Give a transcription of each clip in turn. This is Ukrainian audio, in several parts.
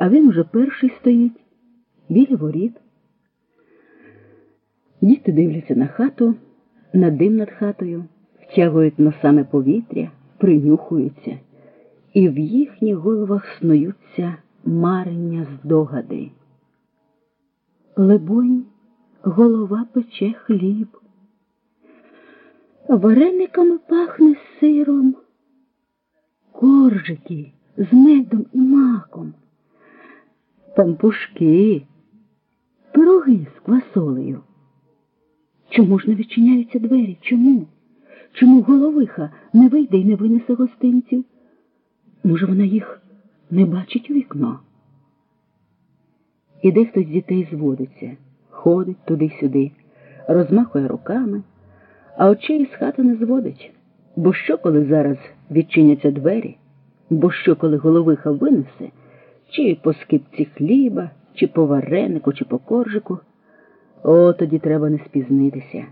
а він уже перший стоїть біля воріт. Діти дивляться на хату, на дим над хатою, втягують носами повітря, принюхуються, і в їхніх головах снуються марення здогади. Либонь, голова пече хліб. Варениками пахне сиром, коржики з медом і маком, пампушки, пироги з квасолею. Чому ж не відчиняються двері? Чому? Чому головиха не вийде і не винесе гостинців? Може, вона їх не бачить у вікно? Іде хтось з дітей зводиться, ходить туди-сюди, розмахує руками, а очей із хати не зводить. Бо що, коли зараз відчиняться двері, бо що, коли головиха винесе, чи по скипці хліба, чи по варенику, чи по коржику, о, тоді треба не спізнитися.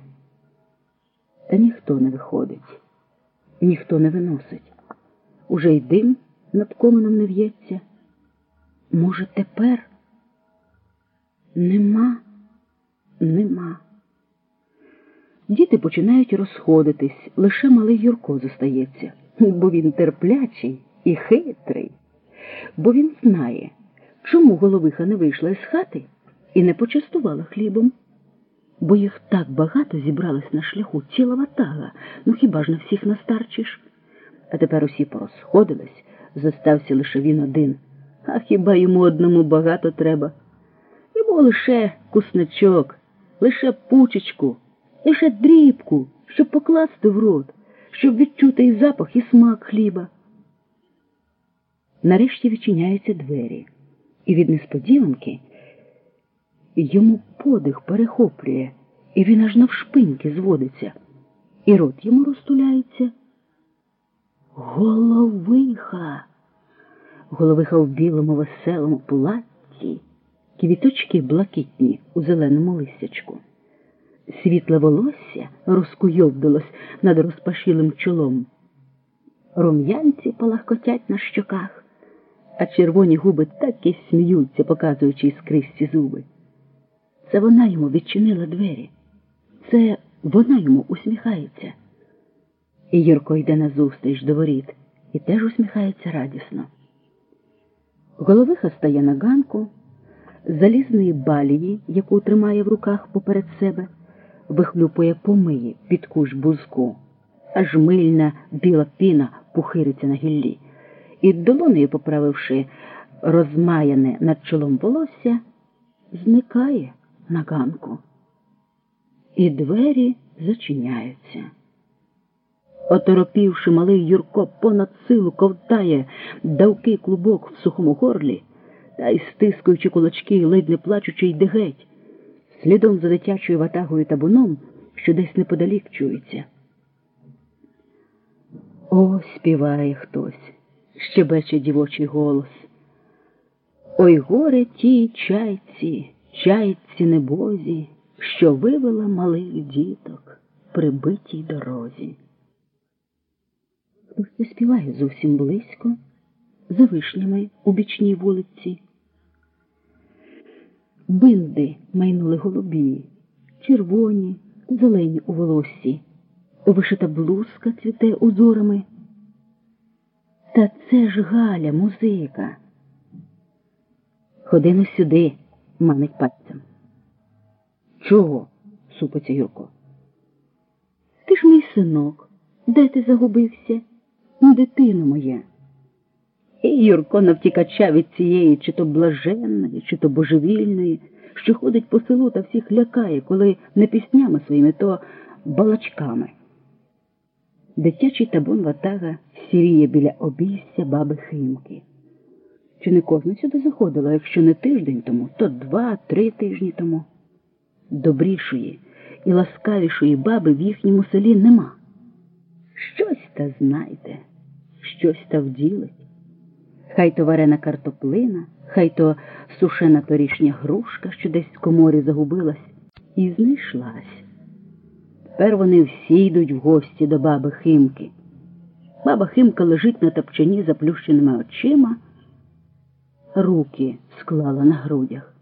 Та ніхто не виходить, ніхто не виносить. Уже й дим над комином не в'ється. Може, тепер? Нема, нема. Діти починають розходитись, лише малий Юрко зостається, бо він терплячий і хитрий, бо він знає, чому головиха не вийшла із хати і не почастувала хлібом, бо їх так багато зібралось на шляху ціла ватага, ну хіба ж на всіх настарчиш? А тепер усі порозходились, зостався лише він один. А хіба йому одному багато треба? Йому лише кусничок, лише пучечку, лише дрібку, щоб покласти в рот, щоб відчути і запах, і смак хліба. Нарешті відчиняються двері, і від несподіванки йому подих перехоплює, і він аж навшпиньки зводиться, і рот йому розтуляється. Головиха. Головиха в білому веселому платті, квіточки блакитні у зеленому листячку. Світле волосся розкуйовдилось над розпашілим чолом. Рум'янці палахкотять на щоках, а червоні губи так і сміються, показуючи іскристі зуби. Це вона йому відчинила двері, це вона йому усміхається. І Юрко йде назустріч до воріт і теж усміхається радісно. Головиха стає на ганку, залізної балії, яку тримає в руках поперед себе, вихлюпує помиї під куш бузку, аж мильна біла піна пухириться на гіллі, і долонею, поправивши розмаяне над чолом волосся, зникає на ганку. І двері зачиняються. Оторопівши, малий Юрко понад силу ковтає давкий клубок в сухому горлі та й, стискуючи кулачки, ледь не плачучи, йде геть, слідом за дитячою ватагою табуном, що десь неподалік чується. О, співає хтось, щебече дівочий голос. Ой горе тій чайці, чайці небозі, що вивела малих діток при битій дорозі. Хтось співає зовсім близько, за вишнями у бічній вулиці. Бинди майнули голубі, червоні, зелені у волоссі, вишита блузка цвіте узорами. Та це ж Галя, музика. Ходимо сюди, манить пальцем. Чого? супиться Юрко. Ти ж мій синок, де ти загубився? Дитино моя. І Юрко навтікача від цієї, чи то блаженної, чи то божевільної, що ходить по селу та всіх лякає, коли не піснями своїми, то балачками. Дитячий табун ватага сіріє біля обійстя баби Химки. Чи не кожна сюди заходила, якщо не тиждень тому, то два-три тижні тому. Добрішої і ласкавішої баби в їхньому селі нема. Щось та знайте, щось та вділить. Хай то варена картоплина, хай то сушена торішня грушка, що десь в коморі загубилась, і знайшлась. Тепер вони всі йдуть в гості до баби Химки. Баба Химка лежить на тапчані заплющеними очима, руки склала на грудях.